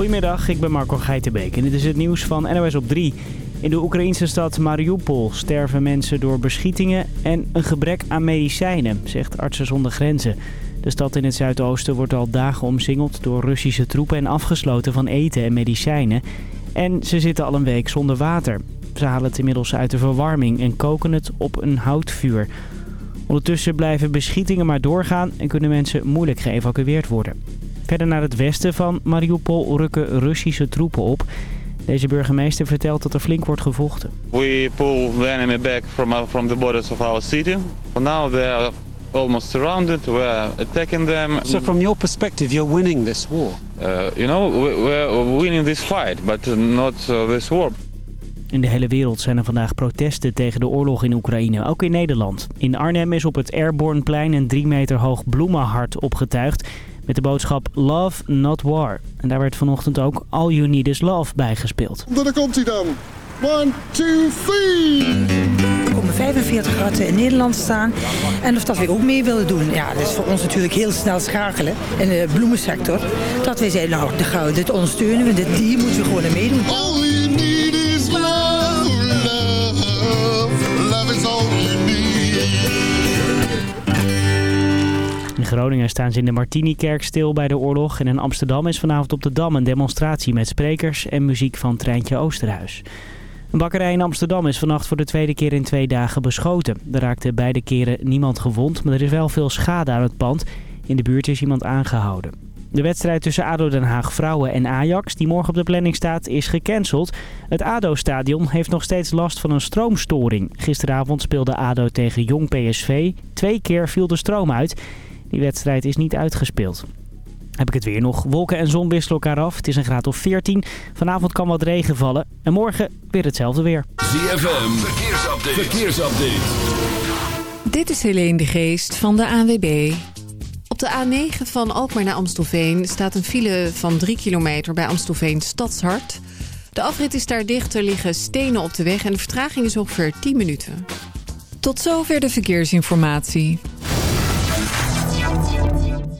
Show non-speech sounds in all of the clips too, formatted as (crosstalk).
Goedemiddag, ik ben Marco Geitenbeek en dit is het nieuws van NOS op 3. In de Oekraïnse stad Mariupol sterven mensen door beschietingen en een gebrek aan medicijnen, zegt Artsen zonder Grenzen. De stad in het zuidoosten wordt al dagen omsingeld door Russische troepen en afgesloten van eten en medicijnen. En ze zitten al een week zonder water. Ze halen het inmiddels uit de verwarming en koken het op een houtvuur. Ondertussen blijven beschietingen maar doorgaan en kunnen mensen moeilijk geëvacueerd worden. Verder naar het westen van Mariupol rukken Russische troepen op. Deze burgemeester vertelt dat er flink wordt gevochten. We pull the enemy back from, uh, from the borders of our city. For now they are almost surrounded. We are attacking them. So from your perspective, you're winning this war? Uh, you know, we, we're winning this fight, but not uh, this war. In de hele wereld zijn er vandaag protesten tegen de oorlog in Oekraïne, ook in Nederland. In Arnhem is op het Airborneplein een drie meter hoog bloemenhart opgetuigd met de boodschap Love, Not War. En daar werd vanochtend ook All You Need Is Love bijgespeeld. Daar komt hij dan. One, two, three. Er komen 45 ratten in Nederland staan. En of dat wij ook mee willen doen. Ja, dat is voor ons natuurlijk heel snel schakelen in de bloemensector. Dat wij zeiden, nou, dan gaan we dit ondersteunen. Want dit, hier moeten we gewoon aan meedoen. Groningen staan ze in de Martini-kerk stil bij de oorlog. En in Amsterdam is vanavond op de Dam een demonstratie met sprekers en muziek van Treintje Oosterhuis. Een bakkerij in Amsterdam is vannacht voor de tweede keer in twee dagen beschoten. Er raakte beide keren niemand gewond, maar er is wel veel schade aan het pand. In de buurt is iemand aangehouden. De wedstrijd tussen ADO Den Haag vrouwen en Ajax, die morgen op de planning staat, is gecanceld. Het ADO-stadion heeft nog steeds last van een stroomstoring. Gisteravond speelde ADO tegen Jong PSV. Twee keer viel de stroom uit. Die wedstrijd is niet uitgespeeld. Heb ik het weer nog. Wolken en zon wisselen elkaar af. Het is een graad of 14. Vanavond kan wat regen vallen. En morgen weer hetzelfde weer. ZFM, verkeersupdate. verkeersupdate. Dit is Helene de Geest van de ANWB. Op de A9 van Alkmaar naar Amstelveen staat een file van 3 kilometer bij Amstelveen Stadshart. De afrit is daar dicht, er liggen stenen op de weg en de vertraging is ongeveer 10 minuten. Tot zover de verkeersinformatie.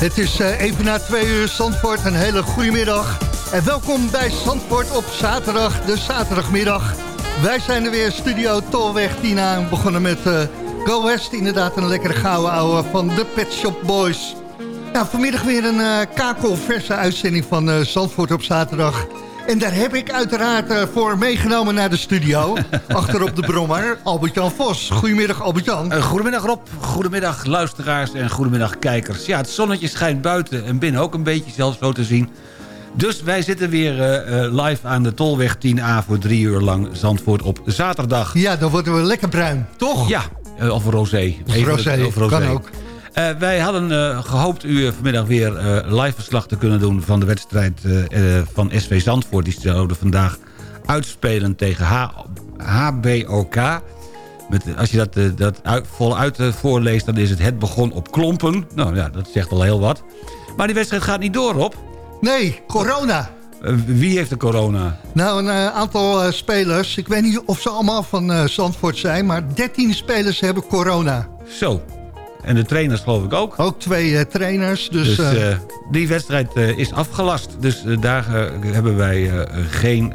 Het is eh, even na twee uur Zandvoort. Een hele goede middag. En welkom bij Zandvoort op zaterdag, de zaterdagmiddag. Wij zijn er weer, studio Tolweg Tina. Begonnen met eh, Go West, inderdaad een lekkere gouden ouwe van de Pet Shop Boys. Vanmiddag weer een uh, kakelverse uitzending van uh, Zandvoort op zaterdag. En daar heb ik uiteraard uh, voor meegenomen naar de studio. (laughs) Achterop de brommer, Albert-Jan Vos. Goedemiddag, Albert-Jan. Uh, goedemiddag Rob, goedemiddag luisteraars en goedemiddag kijkers. Ja, het zonnetje schijnt buiten en binnen ook een beetje zelfs zo te zien. Dus wij zitten weer uh, live aan de Tolweg 10A voor drie uur lang Zandvoort op zaterdag. Ja, dan worden we lekker bruin, toch? Ja, of rosé. Of rosé, of rosé. kan ook. Uh, wij hadden uh, gehoopt u vanmiddag weer uh, live verslag te kunnen doen... van de wedstrijd van SV Zandvoort. Die zouden vandaag uitspelen tegen H HBOK. Met, als je dat, dat uit, voluit voorleest, dan is het het begon op klompen. Nou ja, dat zegt al heel wat. Maar die wedstrijd gaat niet door, op. Nee, corona. wie heeft de corona? Nou, een aantal spelers. Ik weet niet of ze allemaal van Zandvoort zijn... maar 13 spelers hebben corona. Zo, en de trainers geloof ik ook. Ook twee uh, trainers. Dus, dus uh, die wedstrijd is afgelast. Dus daar hebben wij geen,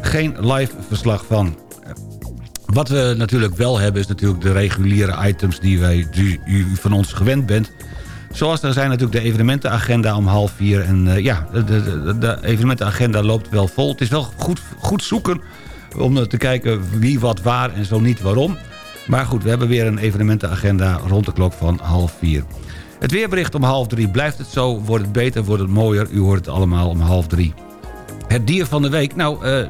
geen live verslag van. Wat we natuurlijk wel hebben is natuurlijk de reguliere items die, wij, die u van ons gewend bent. Zoals er zijn natuurlijk de evenementenagenda om half vier. En ja, de, de, de, evenementenagenda loopt wel vol. Het is wel goed, goed zoeken om te kijken wie wat waar en zo niet waarom. Maar goed, we hebben weer een evenementenagenda rond de klok van half vier. Het weerbericht om half drie. Blijft het zo? Wordt het beter? Wordt het mooier? U hoort het allemaal om half drie. Het dier van de week. Nou, uh,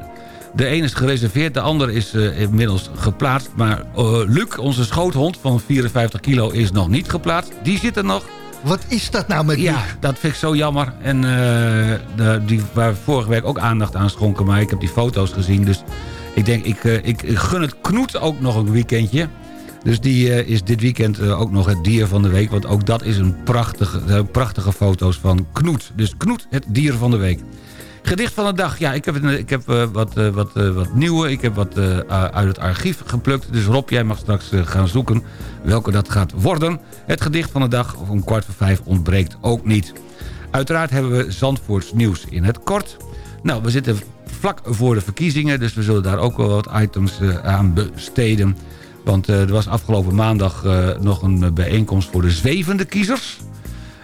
de ene is gereserveerd. De andere is uh, inmiddels geplaatst. Maar uh, Luc, onze schoothond van 54 kilo, is nog niet geplaatst. Die zit er nog. Wat is dat nou met Ja, dat vind ik zo jammer. En de, die waar vorige week ook aandacht aan schonken. Maar ik heb die foto's gezien. Dus ik denk, ik, uh, ik, ik gun het Knoet ook nog een weekendje. Dus die uh, is dit weekend uh, ook nog het dier van de week. Want ook dat is een prachtige, prachtige foto's van Knoet. Dus Knoet, het dier van de week. Gedicht van de dag. Ja, ik heb, ik heb wat, wat, wat nieuwe. Ik heb wat uit het archief geplukt. Dus Rob, jij mag straks gaan zoeken welke dat gaat worden. Het gedicht van de dag om kwart voor vijf ontbreekt ook niet. Uiteraard hebben we Zandvoorts nieuws in het kort. Nou, we zitten vlak voor de verkiezingen. Dus we zullen daar ook wel wat items uh, aan besteden. Want uh, er was afgelopen maandag uh, nog een bijeenkomst voor de zwevende kiezers.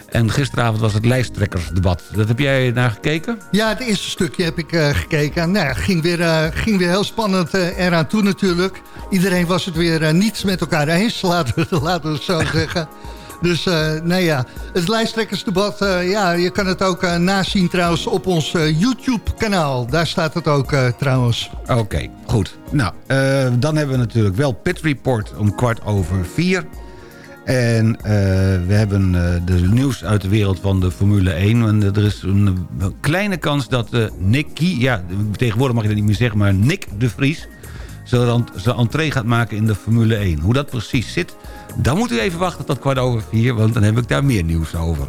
En gisteravond was het lijsttrekkersdebat. Dat heb jij naar gekeken? Ja, het eerste stukje heb ik gekeken. Nou, ging weer, ging weer heel spannend eraan toe natuurlijk. Iedereen was het weer niets met elkaar eens, (laughs) laten we, laten we het zo zeggen. Dus uh, nee ja, het lijsttrekkersdebat, uh, ja, je kan het ook uh, nazien trouwens op ons YouTube-kanaal. Daar staat het ook trouwens. Oké, goed. Nou, dan hebben we natuurlijk wel Pit Report om kwart over vier. En we hebben de nieuws uit de wereld van de Formule 1. En er is een kleine kans dat Nicky, ja, tegenwoordig mag je dat niet meer zeggen, maar Nick de Vries zijn entree gaat maken in de Formule 1. Hoe dat precies zit, dan moet u even wachten tot kwart over vier... want dan heb ik daar meer nieuws over.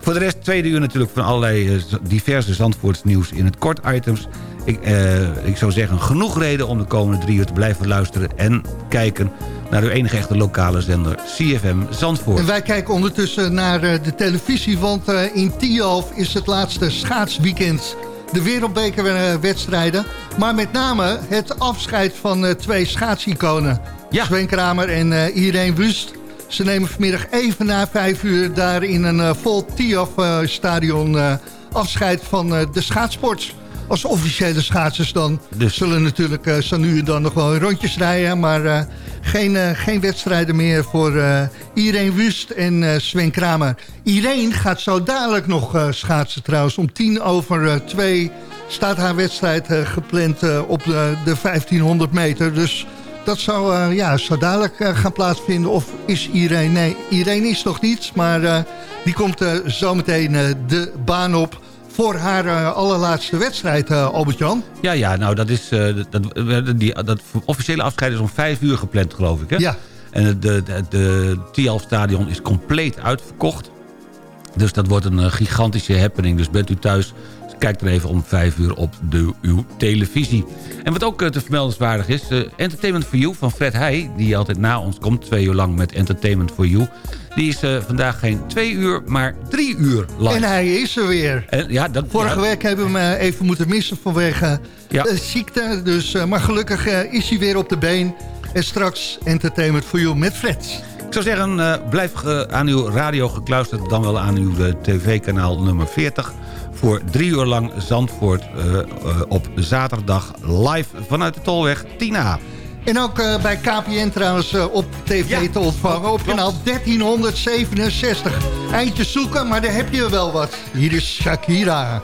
Voor de rest tweede uur natuurlijk van allerlei eh, diverse Zandvoorts nieuws in het kort items. Ik, eh, ik zou zeggen, genoeg reden om de komende drie uur te blijven luisteren... en kijken naar uw enige echte lokale zender CFM Zandvoort. En wij kijken ondertussen naar eh, de televisie, want eh, in Tialf is het laatste schaatsweekend. De wereldbekerwedstrijden, maar met name het afscheid van eh, twee schaatsiconen. Sven Kramer en eh, Irene Wust. Ze nemen vanmiddag even na vijf uur daar in een eh, vol Tialf-stadion afscheid van de schaatsport. Als officiële schaatsers dan. Zullen natuurlijk eh, zo nu en dan nog wel rondjes rijden. Maar eh, geen, eh, geen wedstrijden meer voor eh Irene Wust en eh, Sven Kramer. Irene gaat zo dadelijk nog eh, schaatsen trouwens. Om tien over eh, twee staat haar wedstrijd eh, gepland eh, op de, de 1500 meter. Dus dat zou, eh, ja, zou dadelijk eh, gaan plaatsvinden. Of is Irene? Nee, Irene is nog niet. Maar eh, die komt eh, zometeen eh, de baan op voor haar eh, allerlaatste wedstrijd, eh, Albert-Jan. Ja, ja, nou dat is... eh, dat, die, dat officiële afscheid is om vijf uur gepland, geloof ik, hè? Ja. En het de, de, de Tialf stadion is compleet uitverkocht. Dus dat wordt een gigantische happening. Dus bent u thuis, kijk er even om vijf uur op de, uw televisie. En wat ook eh, te vermeldenswaardig is... eh, Entertainment for You van Fred Heij... die altijd na ons komt, twee uur lang met Entertainment for You... die is eh, vandaag geen twee uur, maar drie uur lang. En hij is er weer. En, ja, dat, Vorige ja, week hebben we hem even moeten missen vanwege Ja. ziekte. Dus, maar gelukkig is hij weer op de been. En straks Entertainment for You met Fred. Ik zou zeggen, blijf aan uw radio gekluisterd... dan wel aan uw tv-kanaal nummer 40... voor drie uur lang Zandvoort eh, eh, op zaterdag live vanuit de Tolweg 10A. En ook eh, bij KPN trouwens op tv te ontvangen. Op kanaal 1367. Eindje zoeken, maar daar heb je wel wat. Hier is Shakira.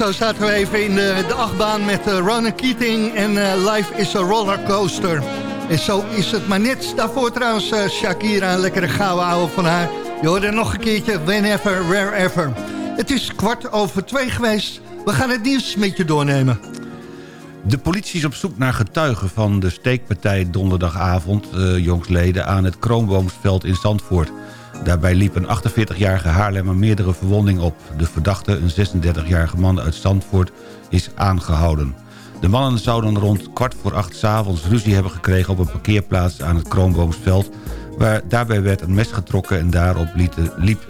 Zo zaten we even in de, de achtbaan met uh, Ronan Keating en eh, Life is a Rollercoaster. En zo is het maar net. Daarvoor trouwens eh, Shakira, een lekkere gouden ouwe van haar. Je hoorde nog een keertje Whenever, Wherever. Het is kwart over twee geweest. We gaan het nieuws met je doornemen. De politie is op zoek naar getuigen van de steekpartij donderdagavond... Jongsleden aan het Kroonboomsveld in Zandvoort. Daarbij liep een 48-jarige Haarlemmer meerdere verwondingen op. De verdachte, een 36-jarige man uit Zandvoort, is aangehouden. De mannen zouden rond kwart voor acht s'avonds ruzie hebben gekregen... op een parkeerplaats aan het Kroonboomsveld... Waar, daarbij werd een mes getrokken en daarop liep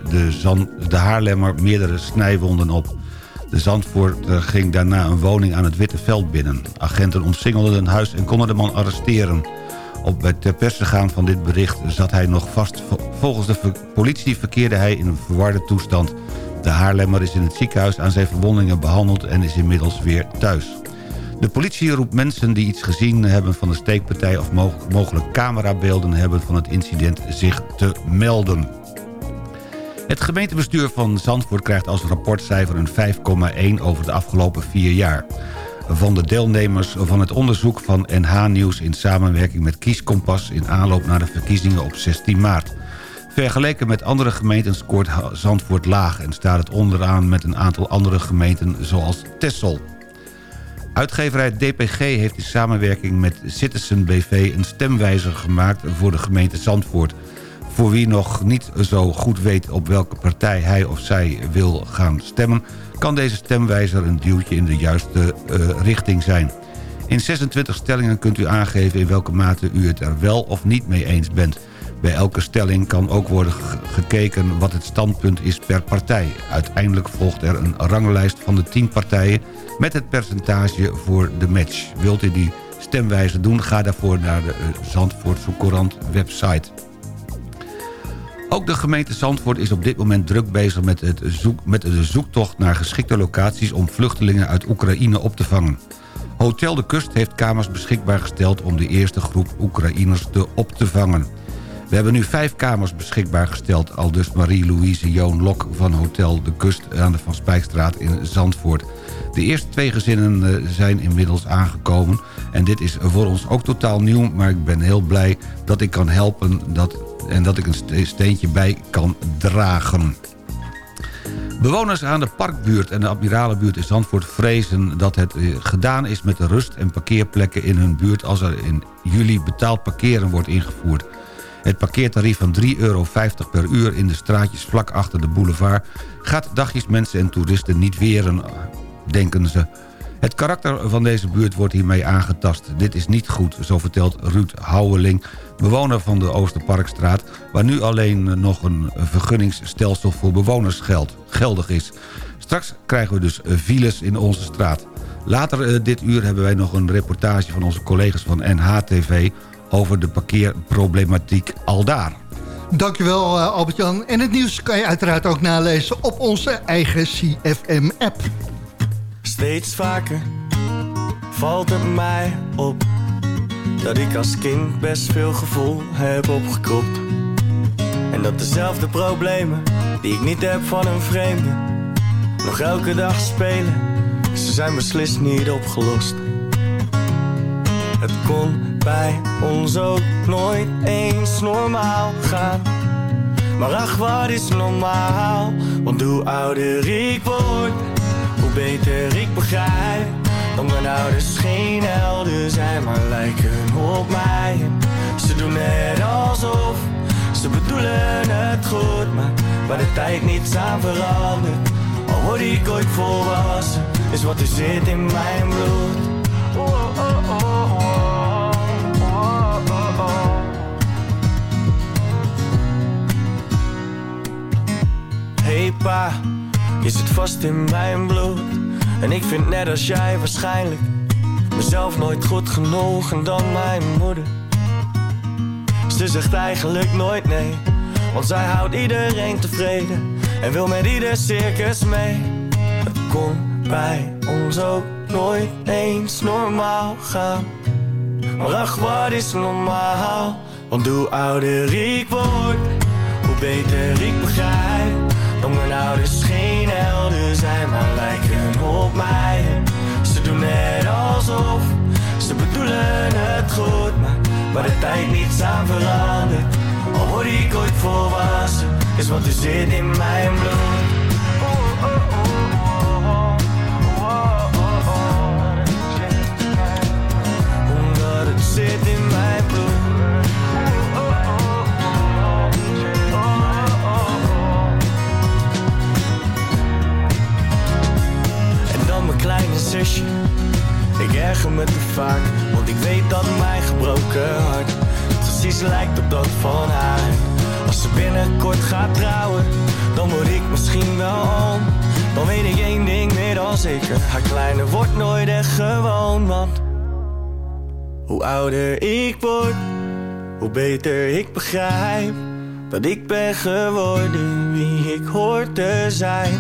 de Haarlemmer meerdere snijwonden op. De Zandvoorter ging daarna een woning aan het Witte Veld binnen. Agenten omsingelden een huis en konden de man arresteren. Op het ter perse gaan van dit bericht zat hij nog vast. Volgens de politie verkeerde hij in een verwarde toestand. De Haarlemmer is in het ziekenhuis aan zijn verwondingen behandeld en is inmiddels weer thuis. De politie roept mensen die iets gezien hebben van de steekpartij... of mogelijk camerabeelden hebben van het incident zich te melden. Het gemeentebestuur van Zandvoort krijgt als rapportcijfer een 5,1 over de afgelopen vier jaar. Van de deelnemers van het onderzoek van NH Nieuws in samenwerking met Kieskompas... in aanloop naar de verkiezingen op 16 maart. Vergeleken met andere gemeenten scoort Zandvoort laag... en staat het onderaan met een aantal andere gemeenten zoals Tessel. Uitgeverij DPG heeft in samenwerking met Citizen BV... een stemwijzer gemaakt voor de gemeente Zandvoort. Voor wie nog niet zo goed weet op welke partij hij of zij wil gaan stemmen... kan deze stemwijzer een duwtje in de juiste uh, richting zijn. In 26 stellingen kunt u aangeven in welke mate u het er wel of niet mee eens bent. Bij elke stelling kan ook worden gekeken wat het standpunt is per partij. Uiteindelijk volgt er een ranglijst van de 10 partijen met het percentage voor de match. Wilt u die stemwijze doen, ga daarvoor naar de Zandvoortse Courant website. Ook de gemeente Zandvoort is op dit moment druk bezig met, het zoek, met de zoektocht naar geschikte locaties... om vluchtelingen uit Oekraïne op te vangen. Hotel de Kust heeft kamers beschikbaar gesteld om de eerste groep Oekraïners te op te vangen. We hebben nu vijf kamers beschikbaar gesteld... al dus Marie-Louise Joon Lok van Hotel de Kust aan de Van Spijkstraat in Zandvoort. De eerste twee gezinnen eh, zijn inmiddels aangekomen... en dit is voor ons ook totaal nieuw... maar ik ben heel blij dat ik kan helpen dat, en dat ik een steentje bij kan dragen. Bewoners aan de Parkbuurt en de Admiralenbuurt in Zandvoort vrezen dat het eh, gedaan is met de rust- en parkeerplekken in hun buurt als er in juli betaald parkeren wordt ingevoerd. Het parkeertarief van 3,50 euro per uur in de straatjes vlak achter de boulevard... gaat dagjes mensen en toeristen niet weren, denken ze. Het karakter van deze buurt wordt hiermee aangetast. Dit is niet goed, zo vertelt Ruud Houweling, bewoner van de Oosterparkstraat... waar nu alleen nog een vergunningsstelsel voor bewoners geld, geldig is. Straks krijgen we dus files in onze straat. Later dit uur hebben wij nog een reportage van onze collega's van NHTV over de parkeerproblematiek aldaar. Dankjewel uh, Albert-Jan. En het nieuws kan je uiteraard ook nalezen op onze eigen CFM-app. Steeds vaker valt het mij op dat ik als kind best veel gevoel heb opgekropt. En dat dezelfde problemen die ik niet heb van een vreemde nog elke dag spelen, ze zijn beslist niet opgelost. Het kon bij ons ook nooit eens normaal gaan. Maar ach, wat is normaal? Want hoe ouder ik word, beter ik begrijp. Dat mijn ouders geen helden zijn, maar lijken op mij. Ze doen net alsof ze bedoelen het goed, maar waar de tijd niets aan verandert. Al word ik ooit volwassen, is wat er zit in mijn bloed. Hey pa, je zit vast in mijn bloed. En ik vind net als jij waarschijnlijk mezelf nooit goed genoeg en dan mijn moeder. Ze zegt eigenlijk nooit nee, want zij houdt iedereen tevreden en wil met ieder circus mee. Het kon bij ons ook nooit eens normaal gaan. Maar ach, wat is normaal? Want hoe ouder ik word, hoe beter ik begrijp. Jongen, ouders geen helden zijn, maar lijken op mij. Ze doen net alsof ze bedoelen het goed, maar waar de tijd niets aan verandert. Al word ik ooit volwassen, is wat er zit in mijn bloed. Ik erger me te vaak, want ik weet dat mijn gebroken hart precies lijkt op dat van haar. Als ze binnenkort gaat trouwen, dan word ik misschien wel oom. Dan weet ik één ding meer dan zeker, haar kleine wordt nooit echt gewoon, want... Hoe ouder ik word, hoe beter ik begrijp dat ik ben geworden wie ik hoort te zijn.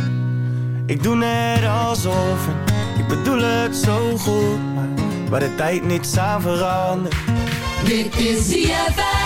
Ik doe net alsof het ik bedoel het zo goed, maar waar de tijd niet aan verandert. Dit is ZFM.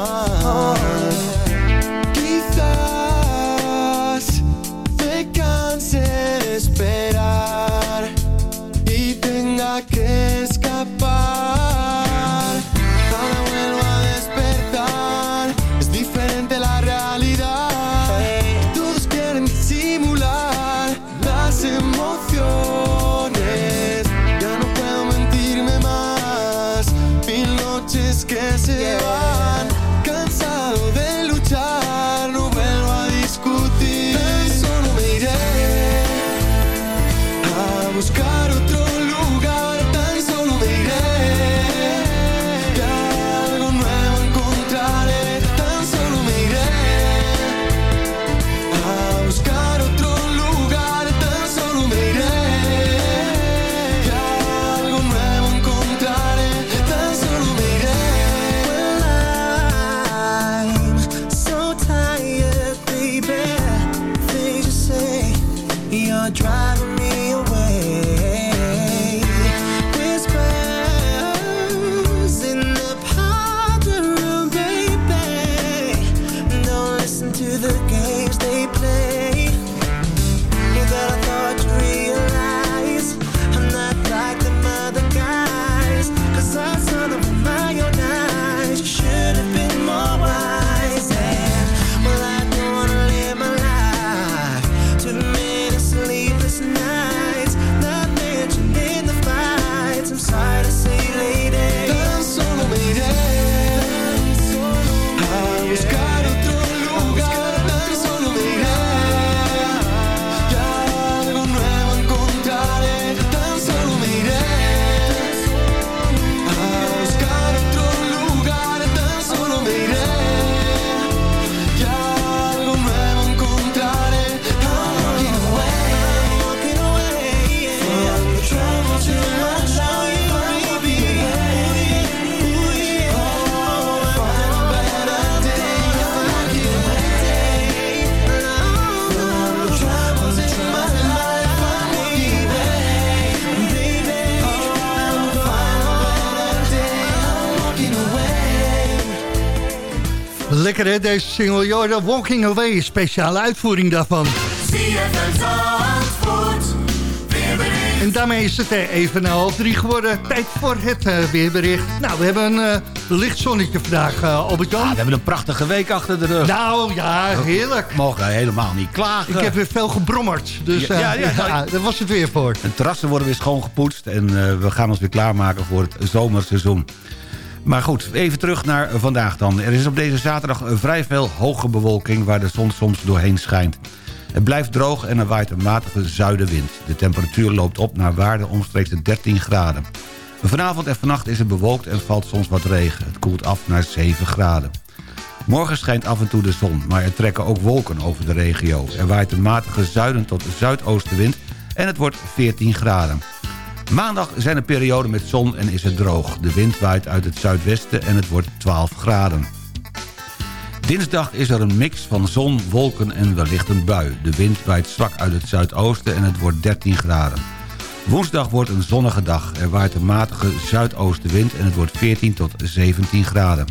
one. Deze single. Jordan Walking Away, speciale uitvoering daarvan. En daarmee is het eh, even na half drie geworden. Tijd voor het eh, weerbericht. Nou, we hebben een eh, licht zonnetje vandaag, uh, Albert-Jan. we hebben een prachtige week achter de rug. Nou, ja, heerlijk. We mogen helemaal niet klagen. Ik heb weer veel gebrommerd, dus Ja, ja, ja. ja, daar was het weer voor. De terrassen worden weer schoongepoetst en eh, we gaan ons weer klaarmaken voor het zomerseizoen. Maar goed, even terug naar vandaag dan. Er is op deze zaterdag vrij veel hoge bewolking waar de zon soms doorheen schijnt. Het blijft droog en er waait een matige zuidenwind. De temperatuur loopt op naar waarde omstreeks de 13 graden. Vanavond en vannacht is het bewolkt en valt soms wat regen. Het koelt af naar 7 graden. Morgen schijnt af en toe de zon, maar er trekken ook wolken over de regio. Er waait een matige zuiden tot zuidoostenwind en het wordt 14 graden. Maandag zijn er perioden met zon en is het droog. De wind waait uit het zuidwesten en het wordt 12 graden. Dinsdag is er een mix van zon, wolken en wellicht een bui. De wind waait zwak uit het zuidoosten en het wordt 13 graden. Woensdag wordt een zonnige dag. Er waait een matige zuidoostenwind en het wordt 14 tot 17 graden.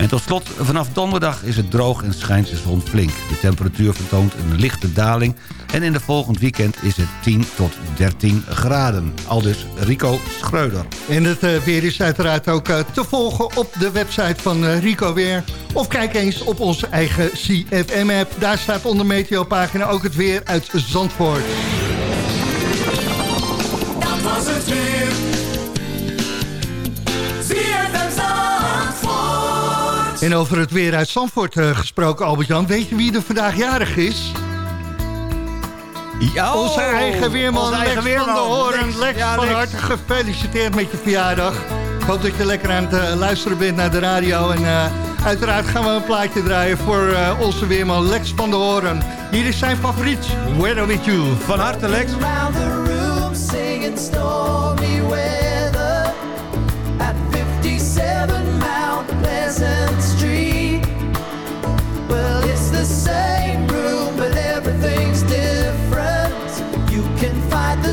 En tot slot, vanaf donderdag is het droog en schijnt de zon flink. De temperatuur vertoont een lichte daling... en in de volgend weekend is het 10 tot 13 graden. Aldus Rico Schreuder. En het eh, weer is uiteraard ook eh, te volgen op de website van eh, Rico Weer. Of kijk eens op onze eigen CFM-app. Daar staat onder Meteopagina ook het weer uit Zandvoort. Dat was het weer. En over het weer uit Zandvoort eh, gesproken, Albert-Jan. Weet je wie er vandaag jarig is? Ja, onze eigen weerman, onze eigen Lex van de Hoorn. Lex. Lex, Ja, van Lex. harte gefeliciteerd met je verjaardag. Ik hoop dat je lekker aan het eh, luisteren bent naar de radio. En eh, uiteraard gaan we een plaatje draaien voor eh, onze weerman Lex van de Hoorn. Hier is zijn favoriet, Weather With You. Van harte Lex. Around the room singing stormy weather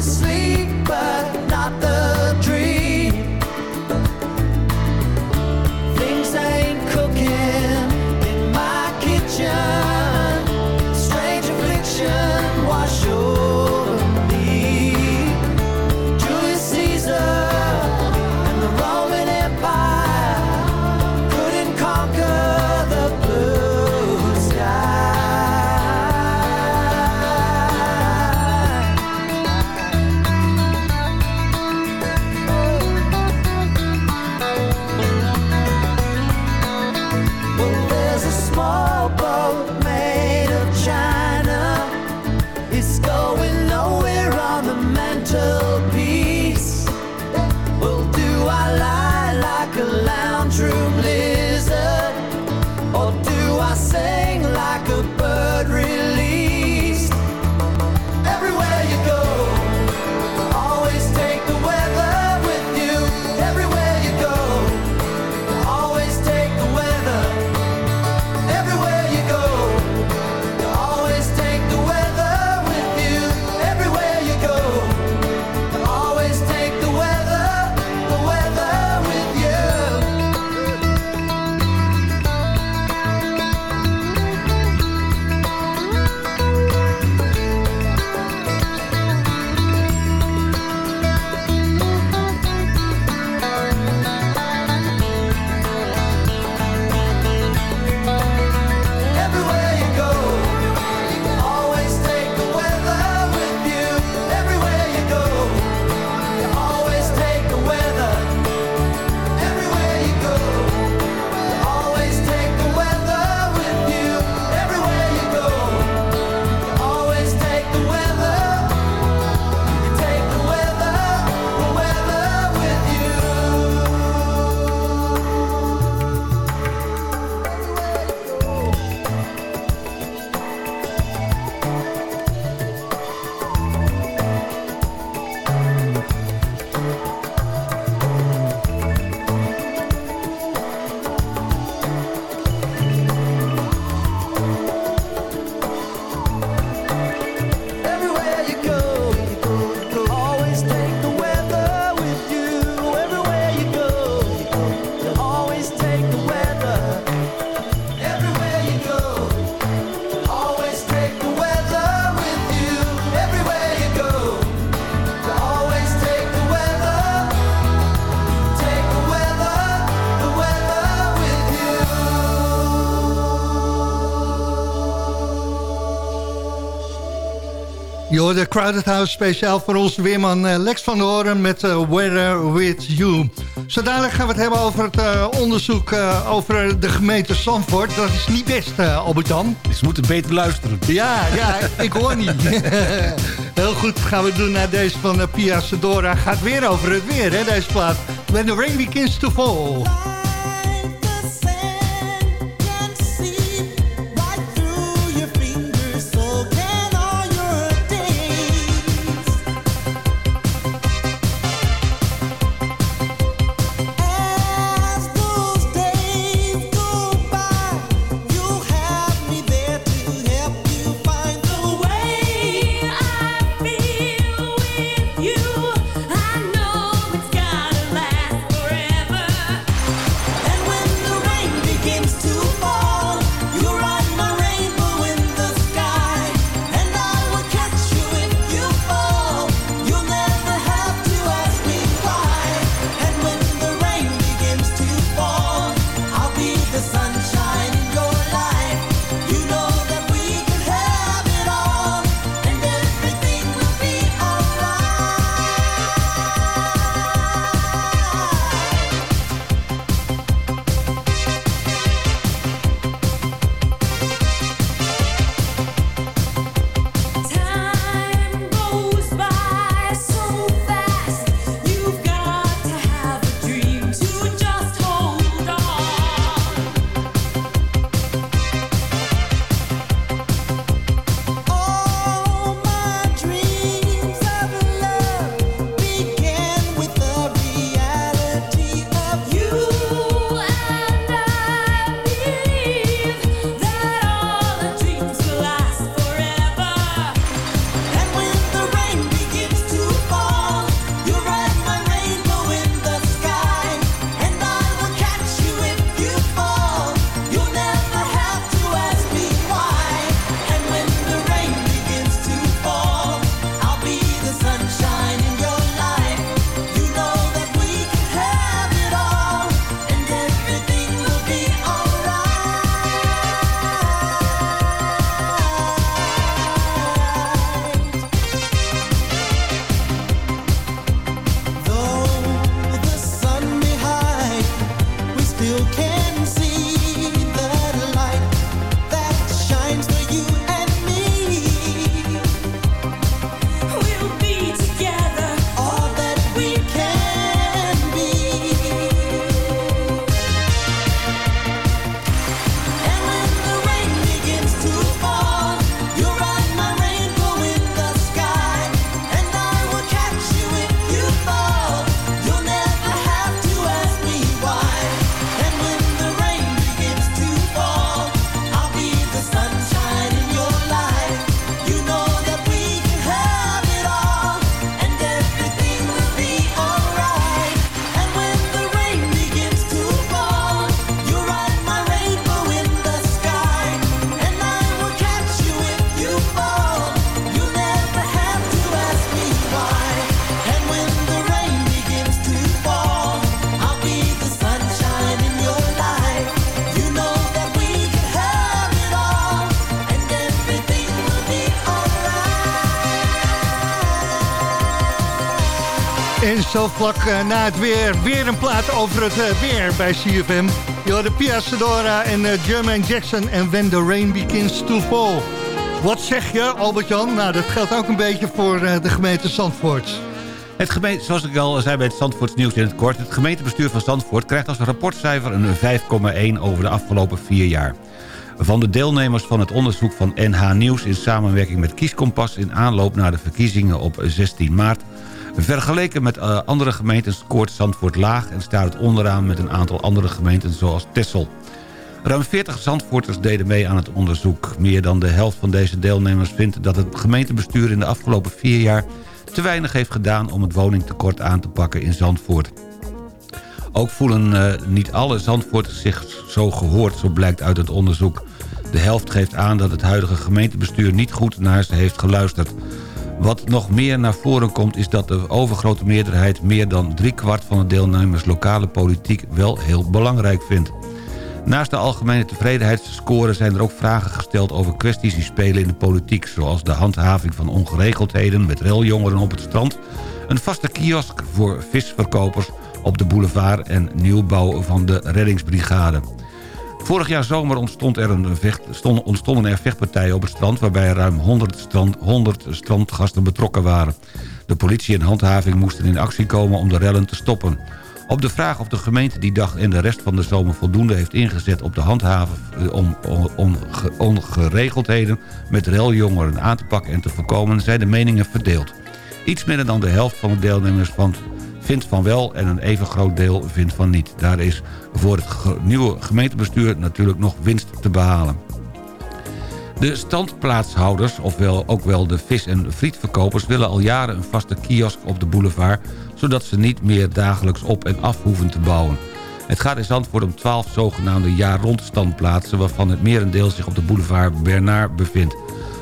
sleep, but not the Je de Crowded House speciaal voor ons weerman eh, Lex van der Hoorn met eh, Weather With You. Zo dadelijk gaan we het hebben over het eh, onderzoek over de gemeente Zandvoort. Dat is niet best, Albert Dan. Ze moeten beter luisteren. Ja, ja ik hoor niet. (laughs) Heel goed, gaan we doen naar deze van Pia Sedora. Gaat weer over het weer, hè, deze plaat. When the rain begins to fall. Zo vlak eh, na het weer, weer een plaat over het eh, weer bij CFM. Je hoorde Pia Sedora en uh, Jermaine Jackson en When the Rain Begins to Fall. Wat zeg je, Albert-Jan? Nou, dat geldt ook een beetje voor eh, de gemeente Zandvoort. Het gemeente, zoals ik al zei bij het Zandvoorts nieuws in het kort... het gemeentebestuur van Zandvoort krijgt als rapportcijfer een 5,1 over de afgelopen vier jaar. Van de deelnemers van het onderzoek van NH Nieuws... in samenwerking met Kieskompas in aanloop naar de verkiezingen op 16 maart... Vergeleken met uh, andere gemeenten scoort Zandvoort laag... en staat het onderaan met een aantal andere gemeenten zoals Texel. Ruim 40 Zandvoorters deden mee aan het onderzoek. Meer dan de helft van deze deelnemers vindt dat het gemeentebestuur... in de afgelopen vier jaar te weinig heeft gedaan... om het woningtekort aan te pakken in Zandvoort. Ook voelen uh, niet alle Zandvoorters zich zo gehoord, zo blijkt uit het onderzoek. De helft geeft aan dat het huidige gemeentebestuur niet goed naar ze heeft geluisterd. Wat nog meer naar voren komt is dat de overgrote meerderheid... meer dan driekwart van de deelnemers lokale politiek wel heel belangrijk vindt. Naast de algemene tevredenheidsscore zijn er ook vragen gesteld over kwesties die spelen in de politiek... zoals de handhaving van ongeregeldheden met reljongeren op het strand... een vaste kiosk voor visverkopers op de boulevard en nieuwbouw van de reddingsbrigade. Vorig jaar zomer ontstond er een vecht, stond, ontstonden er vechtpartijen op het strand... waarbij ruim 100, strand, 100 strandgasten betrokken waren. De politie en handhaving moesten in actie komen om de rellen te stoppen. Op de vraag of de gemeente die dag en de rest van de zomer voldoende heeft ingezet... op de handhaven om ongeregeldheden met reljongeren aan te pakken en te voorkomen... zijn de meningen verdeeld. Iets minder dan de helft van de deelnemers van vindt van wel en een even groot deel vindt van niet. Daar is voor het nieuwe gemeentebestuur natuurlijk nog winst te behalen. De standplaatshouders, ofwel ook wel de vis- en frietverkopers... willen al jaren een vaste kiosk op de boulevard... zodat ze niet meer dagelijks op en af hoeven te bouwen. Het gaat in Zandvoort om 12 zogenaamde jaar-rond standplaatsen... waarvan het merendeel zich op de boulevard Bernard bevindt.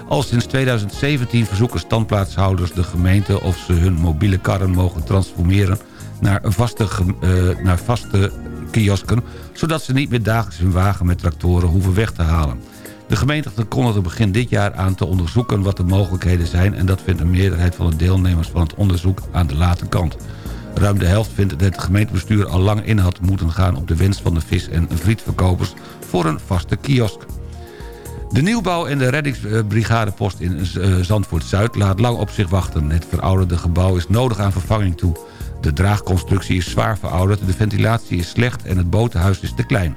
Al sinds 2017 verzoeken standplaatshouders de gemeente... of ze hun mobiele karren mogen transformeren naar vaste, uh, naar vaste kiosken... zodat ze niet meer dagelijks hun wagen met tractoren hoeven weg te halen. De gemeente kondigde begin dit jaar aan te onderzoeken wat de mogelijkheden zijn... en dat vindt een meerderheid van de deelnemers van het onderzoek aan de late kant. Ruim de helft vindt dat het gemeentebestuur al lang in had moeten gaan... op de wens van de vis- en frietverkopers voor een vaste kiosk. De nieuwbouw en de reddingsbrigadepost in Zandvoort-Zuid laat lang op zich wachten. Het verouderde gebouw is nodig aan vervanging toe. De draagconstructie is zwaar verouderd, de ventilatie is slecht en het botenhuis is te klein.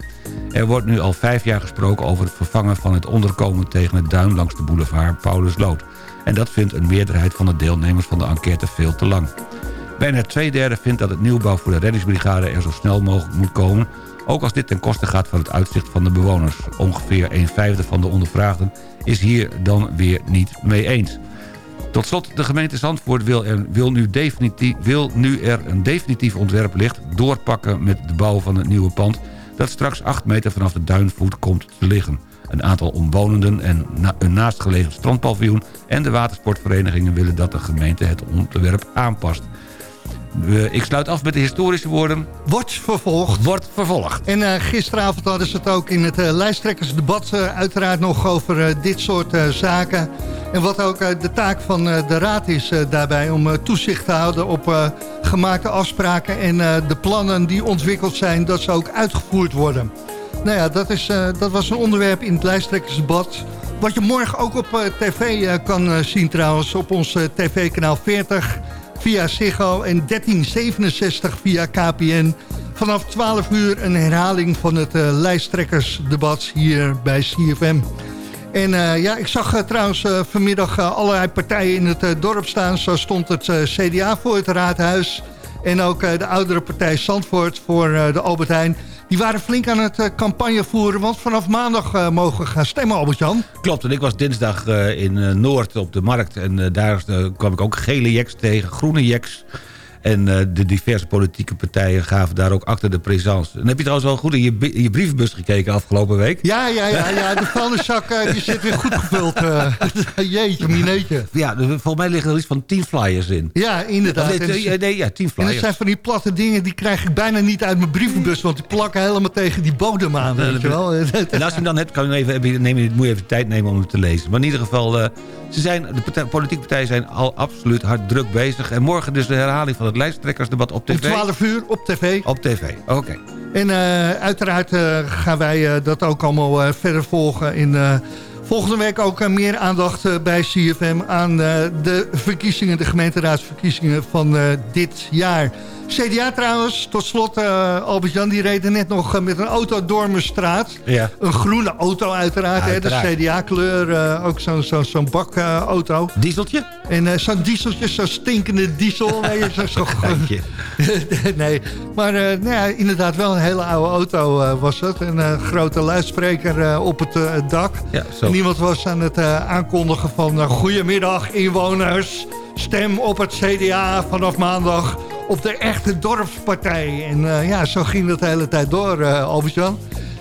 Er wordt nu al vijf jaar gesproken over het vervangen van het onderkomen tegen het duin langs de boulevard Paulusloot. En dat vindt een meerderheid van de deelnemers van de enquête veel te lang. Bijna twee derde vindt dat het nieuwbouw voor de reddingsbrigade er zo snel mogelijk moet komen... ook als dit ten koste gaat van het uitzicht van de bewoners. Ongeveer een vijfde van de ondervraagden is hier dan weer niet mee eens. Tot slot, de gemeente Zandvoort wil, wil, nu definitief, wil nu er een definitief ontwerp ligt... doorpakken met de bouw van het nieuwe pand... dat straks 8 meter vanaf de duinvoet komt te liggen. Een aantal omwonenden en een naastgelegen strandpaviljoen... en de watersportverenigingen willen dat de gemeente het ontwerp aanpast. Ik sluit af met de historische woorden. Wordt vervolgd. Wordt vervolgd. En uh, gisteravond hadden ze het ook in het uh, lijsttrekkersdebat... uiteraard nog over dit soort zaken. En wat ook de taak van de raad is daarbij... om toezicht te houden op gemaakte afspraken... en de plannen die ontwikkeld zijn, dat ze ook uitgevoerd worden. Nou ja, dat, is, dat was een onderwerp in het lijsttrekkersdebat... Wat je morgen ook op tv kan zien trouwens, op ons tv-kanaal 40 via Ziggo en 1367 via KPN. Vanaf 12 uur een herhaling van het uh, lijsttrekkersdebat hier bij CFM. En uh, ja, ik zag uh, trouwens vanmiddag allerlei partijen in het dorp staan. Zo stond het CDA voor het raadhuis. En ook de oudere partij Zandvoort voor de Albert Heijn. Die waren flink aan het campagne voeren, want vanaf maandag uh, mogen gaan stemmen, Albert-Jan. Klopt, en ik was dinsdag uh, in Noord op de markt en daar kwam ik ook gele jeks tegen, groene jeks. En uh, de diverse politieke partijen gaven daar ook achter de présence. En heb je trouwens wel goed in je, in je brievenbus gekeken afgelopen week? Ja, ja, ja, ja de vuilniszak uh, die zit weer goed gevuld. Uh, (laughs) jeetje, mineetje. Ja, volgens mij liggen er iets van 10 flyers in. Ja, inderdaad. Nee, nee, ja, 10 flyers. En dat zijn van die platte dingen, die krijg ik bijna niet uit mijn brievenbus... want die plakken helemaal tegen die bodem aan, weet je wel. (laughs) En als je hem dan hebt, kan je even, neem je, moet je even tijd nemen om hem te lezen. Maar in ieder geval, ze zijn, de partij, politieke partijen zijn al absoluut hard druk bezig. En morgen dus de herhaling van het lijsttrekkersdebat op tv? Om 12 uur op tv. Op tv, oké. En eh, uiteraard eh, gaan wij eh, dat ook allemaal verder volgen. In, volgende week ook eh, meer aandacht eh, bij CFM aan eh, de verkiezingen, de gemeenteraadsverkiezingen van dit jaar. CDA trouwens, tot slot, eh, Albert-Jan die reed net nog met een auto door mijn straat. Ja. Een groene auto uiteraard, hè, de. CDA-kleur, ook zo'n zo, bakauto. Dieseltje? En zo'n dieseltje, zo'n stinkende diesel. (laughs) je, zo, (laughs) nee, maar nou ja, inderdaad wel een hele oude auto was het. Een grote luidspreker op het dak. Ja, zo. En iemand was aan het eh, aankondigen van... eh, goedemiddag inwoners, stem op het CDA vanaf maandag op de echte dorpspartij. En eh, ja, zo ging dat de hele tijd door, eh Albert-Jan.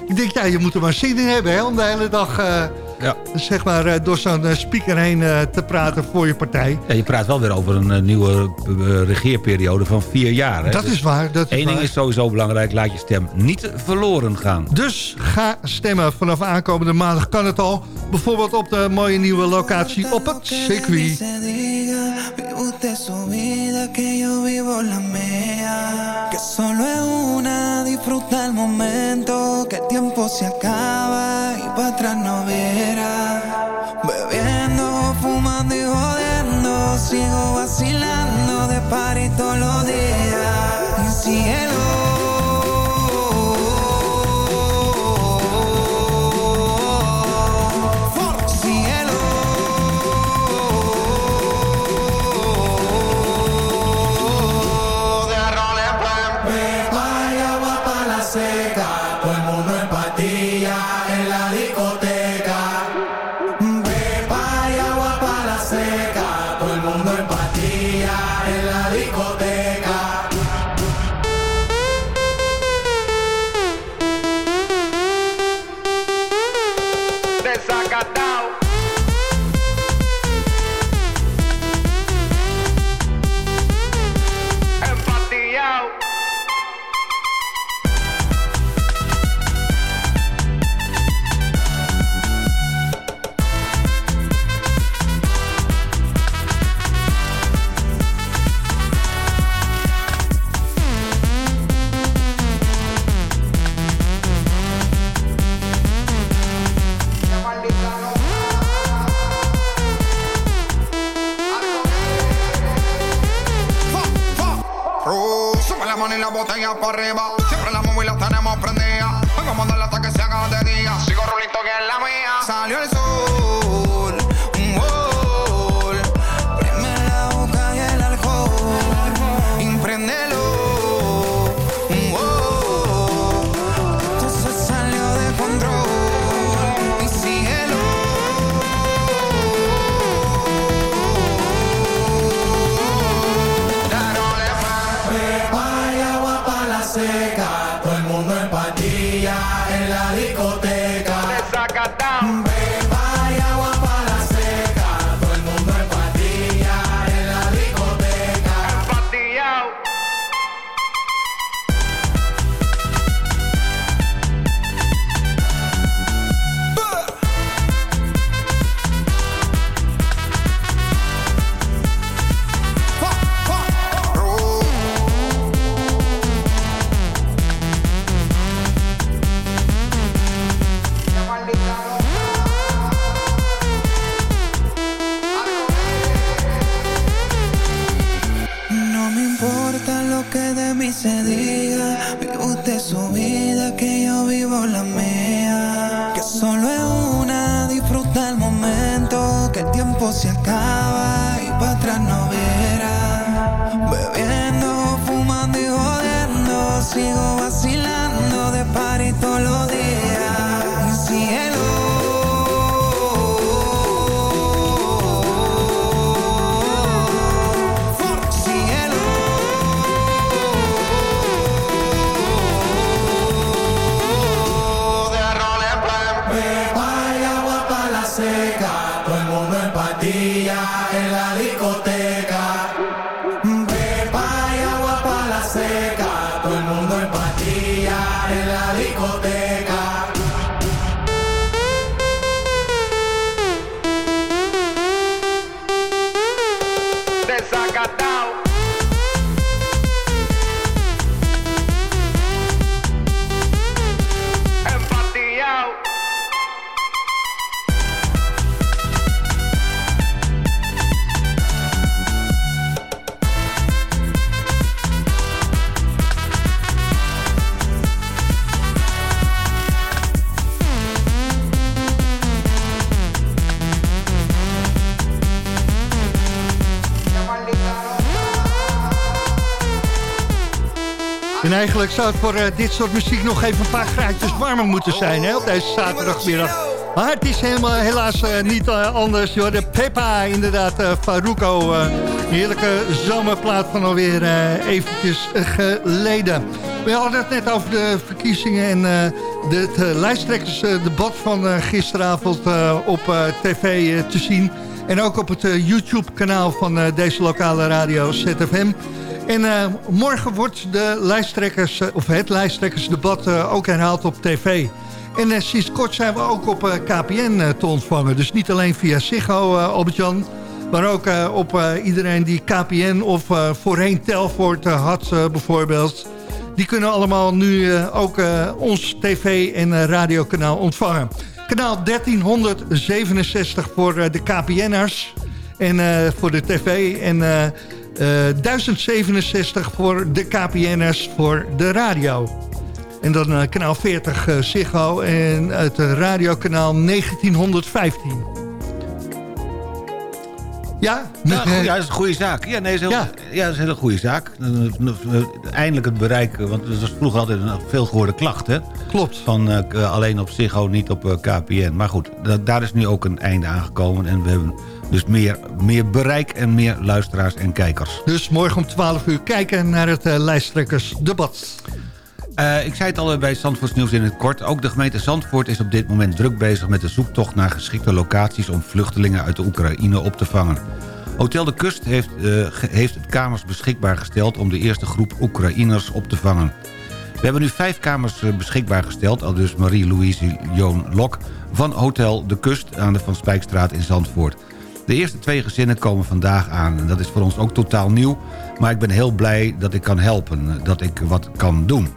Ik denk, ja, je moet er maar zin in hebben hè, om de hele dag... Ja. zeg maar eh, door zo'n eh, speaker heen eh, te praten voor je partij. Ja, je praat wel weer over een nieuwe regeerperiode van vier jaar. Hè? Dat Dus is waar, dat is Eén ding waar. is sowieso belangrijk, laat je stem niet verloren gaan. Dus ga stemmen. Vanaf aankomende maandag kan het al. Bijvoorbeeld op de mooie nieuwe locatie op het circuit. se diga, vive usted su vida, que yo vivo la mía. Que solo es una, disfruta el momento, que el tiempo se acaba y para atrás no Bebiendo, fumando y jodiendo, sigo vacilando de party todos los días. Cielo. Mí se diga. Vive usted su vida, que yo vivo la mía. Voor eh, dit soort muziek nog even een paar graadjes warmer moeten zijn hè, op deze zaterdagmiddag. Maar het is helemaal, helaas eh, niet eh, anders. De Peppa, inderdaad, een heerlijke zomerplaat van alweer eventjes geleden. We hadden het net over de verkiezingen en de, het eh, lijsttrekkersdebat van gisteravond op tv te zien. En ook op het YouTube-kanaal van deze lokale radio ZFM. En eh, morgen wordt de lijsttrekkers, eh, of het lijsttrekkersdebat eh, ook herhaald op tv. En sinds kort zijn we ook op KPN te ontvangen. Dus niet alleen via Ziggo, Albert-Jan... maar ook op iedereen die KPN of voorheen Telfort had bijvoorbeeld... die kunnen allemaal nu ook ons tv- en radiokanaal ontvangen. Kanaal 1367 voor de KPN'ers en voor de tv... en 1067 voor de KPN'ers voor de radio. En dan eh, kanaal 40 eh, Ziggo en het eh, radiokanaal 1915. Ja? Ja, goed, ja, dat is een goede zaak. Ja, nee, is heel, ja. Ja. dat is een hele goede zaak. Eindelijk het bereik, want het was vroeger altijd een veel gehoorde klacht, hè? Klopt. Van eh, alleen op Ziggo, niet op eh, KPN. Maar goed, da- daar is nu ook een einde aangekomen. En we hebben dus meer, meer bereik en meer luisteraars en kijkers. Dus morgen om 12 uur kijken naar het eh, lijsttrekkersdebat. Eh, ik zei het al bij Zandvoorts Nieuws in het kort. Ook de gemeente Zandvoort is op dit moment druk bezig met de zoektocht naar geschikte locaties... om vluchtelingen uit de Oekraïne op te vangen. Hotel de Kust heeft, eh, heeft het kamers beschikbaar gesteld... om de eerste groep Oekraïners op te vangen. We hebben nu vijf kamers eh, beschikbaar gesteld... al dus Marie-Louise Joon Lok van Hotel de Kust... aan de Van Spijkstraat in Zandvoort. De eerste twee gezinnen komen vandaag aan. En dat is voor ons ook totaal nieuw. Maar ik ben heel blij dat ik kan helpen. Dat ik wat kan doen.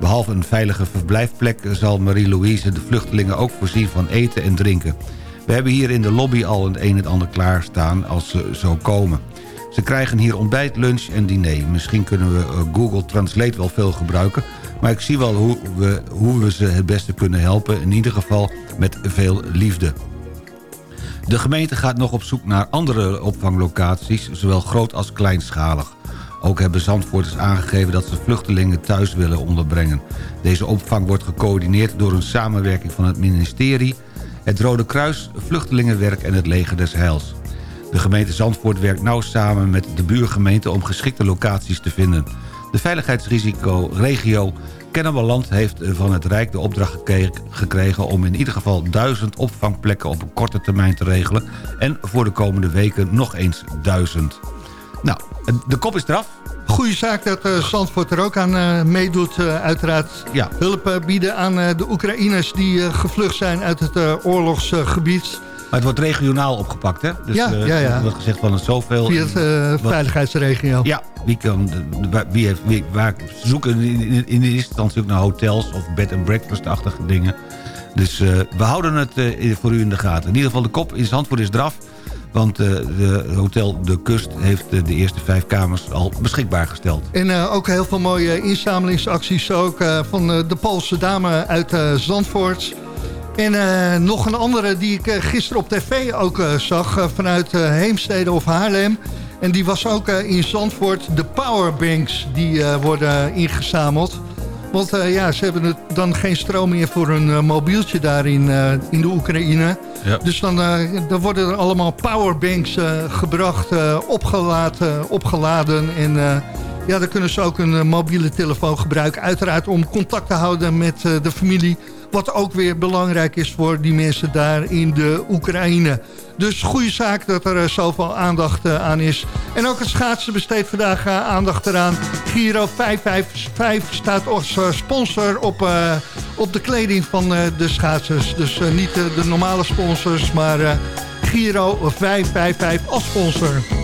Behalve een veilige verblijfplek zal Marie-Louise de vluchtelingen ook voorzien van eten en drinken. We hebben hier in de lobby al het een en ander klaarstaan als ze zo komen. Ze krijgen hier ontbijt, lunch en diner. Misschien kunnen we eh, Google Translate wel veel gebruiken... maar ik zie wel hoe we, hoe we ze het beste kunnen helpen. In ieder geval met veel liefde. De gemeente gaat nog op zoek naar andere opvanglocaties... zowel groot als kleinschalig. Ook hebben Zandvoorters aangegeven dat ze vluchtelingen thuis willen onderbrengen. Deze opvang wordt gecoördineerd door een samenwerking van het ministerie... het Rode Kruis, Vluchtelingenwerk en het Leger des Heils. De gemeente Zandvoort werkt nauw samen met de buurgemeente... om geschikte locaties te vinden. De veiligheidsrisico-regio Kennemerland heeft van het Rijk de opdracht gekregen... om in ieder geval duizend opvangplekken op een korte termijn te regelen... en voor de komende weken nog eens duizend. Nou, de kop is eraf. Goeie zaak dat Zandvoort er ook aan eh, meedoet, eh, uiteraard. Ja. Hulp bieden aan de Oekraïners die gevlucht zijn uit het oorlogsgebied. Maar het wordt regionaal opgepakt, hè? Dus, Ja, eh, ja, ja. Er wordt gezegd van het zoveel... Via het eh, Wat- veiligheidsregio. Ja, wie kan, wie heeft, wie, waar, ze zoeken in, in, in de eerste instantie ook naar hotels of bed and breakfast-achtige dingen. Dus eh, we houden het voor u in de gaten. In ieder geval de kop in Zandvoort is eraf. Want de Hotel De Kust heeft de eerste vijf kamers al beschikbaar gesteld. En ook heel veel mooie inzamelingsacties ook, van de Poolse dame uit Zandvoort. En eh, nog een andere die ik eh, gisteren op tv ook eh, zag vanuit Heemstede of Haarlem. En die was ook in Zandvoort de powerbanks die worden ingezameld. Want ja, ze hebben het dan geen stroom meer voor hun mobieltje daar in, in de Oekraïne. Ja. Dus dan, dan worden er allemaal powerbanks gebracht, opgeladen, opgeladen. En ja, dan kunnen ze ook een mobiele telefoon gebruiken. Uiteraard om contact te houden met de familie. Wat ook weer belangrijk is voor die mensen daar in de Oekraïne. Dus goede zaak dat er eh, zoveel aandacht eh, aan is. En ook het schaatsen besteedt vandaag eh, aandacht eraan. Giro 555 staat als sponsor op, op de kleding van de schaatsers. Dus niet de normale sponsors, maar Giro 555 als sponsor.